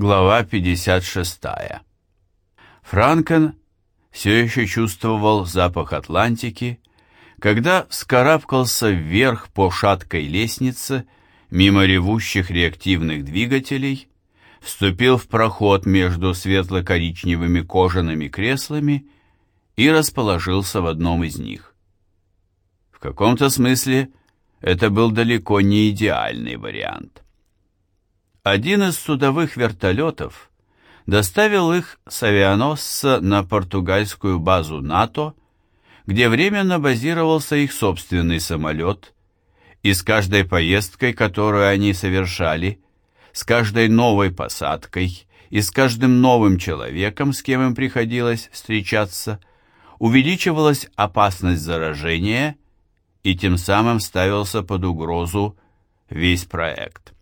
Глава 56. Франкен все еще чувствовал запах Атлантики, когда скарабкался вверх по шаткой лестнице мимо ревущих реактивных двигателей, вступил в проход между светло-коричневыми кожаными креслами и расположился в одном из них. В каком-то смысле это был далеко не идеальный вариант. Один из судовых вертолетов доставил их с авианосца на португальскую базу НАТО, где временно базировался их собственный самолет, и с каждой поездкой, которую они совершали, с каждой новой посадкой и с каждым новым человеком, с кем им приходилось встречаться, увеличивалась опасность заражения и тем самым ставился под угрозу весь проект.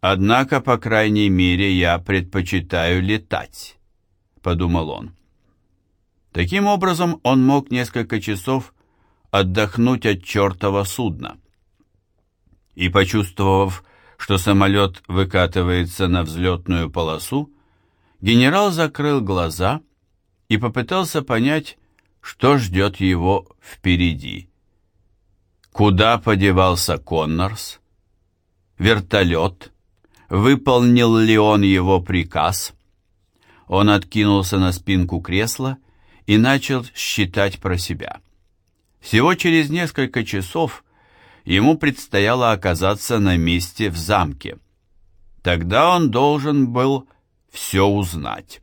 Однако, по крайней мере, я предпочитаю летать, подумал он. Таким образом, он мог несколько часов отдохнуть от чертова судна. И, почувствовав, что самолет выкатывается на взлетную полосу, генерал закрыл глаза и попытался понять, что ждет его впереди. Куда подевался Коннорс? Вертолет? Выполнил ли он его приказ? Он откинулся на спинку кресла и начал считать про себя. Всего через несколько часов ему предстояло оказаться на месте в замке. Тогда он должен был все узнать.